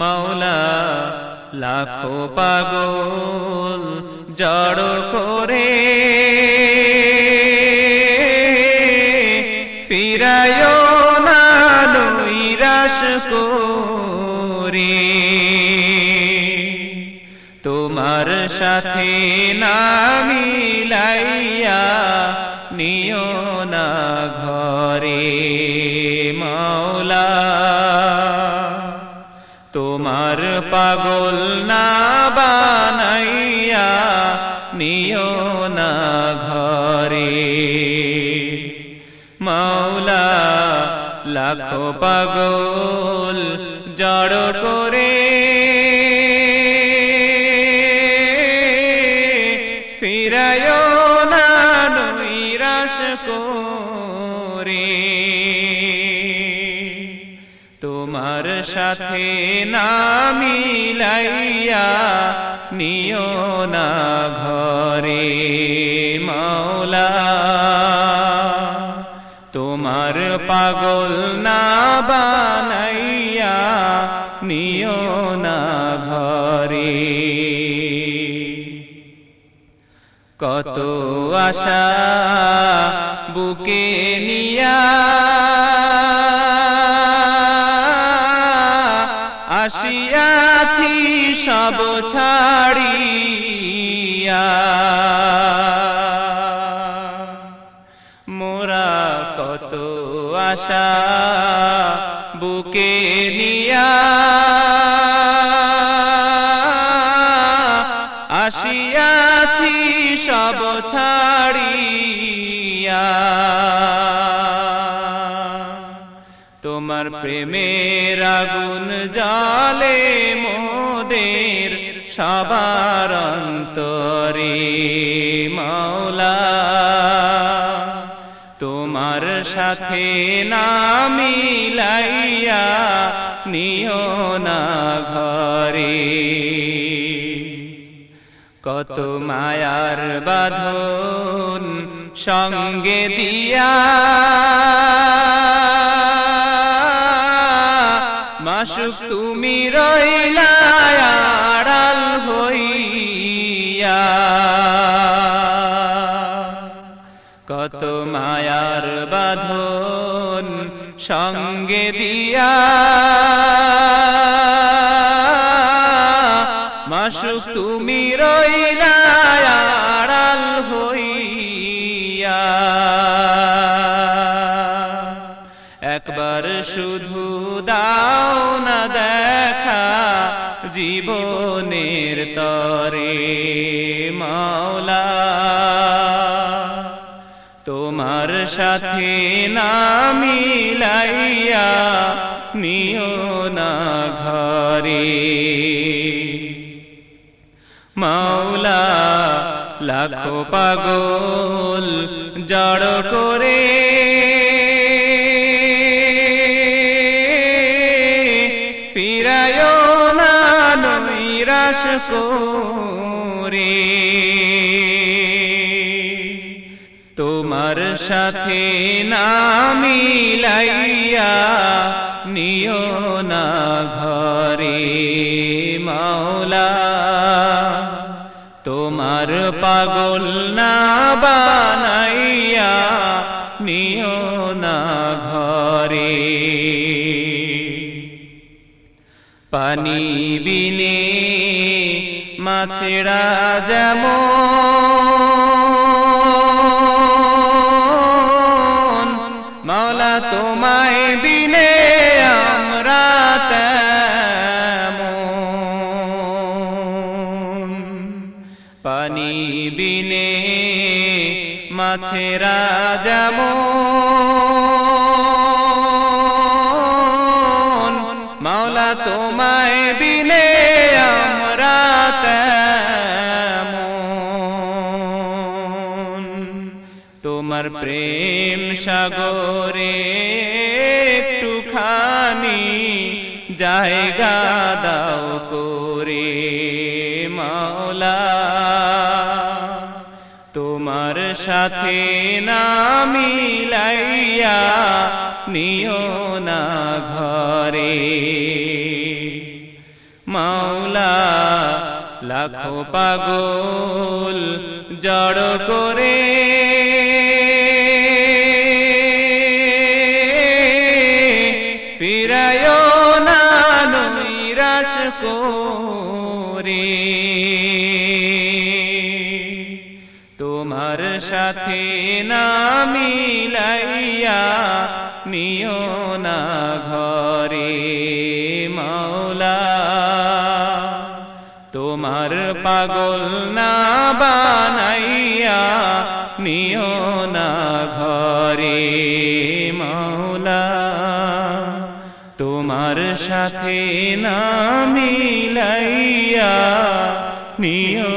মাওলা লাখো পাগল জড় করে ফিরায় না নৈরাশ করে। তোমার সাথে না মিলাইয়া পাগল না বানাইয়া নিও না ঘরে। মাওলা লাখো পাগল জড় করে তোমার সাথে না মিলাইয়া নিও না ঘরে মাওলা। তোমার পাগল না বানাইয়া নিও না ঘরে। কত আশা বুকে নিয়া আসিয়াছি সব ছাড়িয়া। মোরা কত আশা বুকে নিয়া। আসিয়াছি সব ছাড়িয়া। তোমার প্রেমের আগুন মোদের সবার অন্তরে, মাওলা, তোমার সাথে না মিলাইয়া নিও না ঘরে। কত মায়ার বাঁধন সঙ্গে দিয়া মাসুক তুমি রইলা, আড়াল হইয়া। কত মায়ার বাঁধন সঙ্গে দিয়া। মাসুক তুমি রইলা, আড়াল হইয়া। একবার শুধু দাও না দেখা জীবনের তরে, মাওলা। তোমার সাথে না মিলাইয়া নিও না ঘরে। মাওলা, লাখো পাগল জড় করে নৈরাশ করে। তোমার সাথে না মিলাইয়া নিও না ঘরে মাওলা। তোমার পাগল না বানাইয়া নিও না ঘরে। পানি বিনে মাছেরা যেমন মাওলা তোমায় বিনে আমরা তেমন। পানি বিনে মাছেরা যেমন মাওলা তোমায় তোমার প্রেম সাগরে একটুখানি জায়গা দাও করে, মাওলা। তোমার সাথে না মিলাইয়া নিও না ঘরে। মাওলা, লাখো পাগল জড় করে করে। তোমার সাথে না মিলাইয়া নিও না ঘরে, মাওলা। তোমার পাগল না বানাইয়া নিও না ঘরে। তোমার সাথে না মিলাইয়া নিও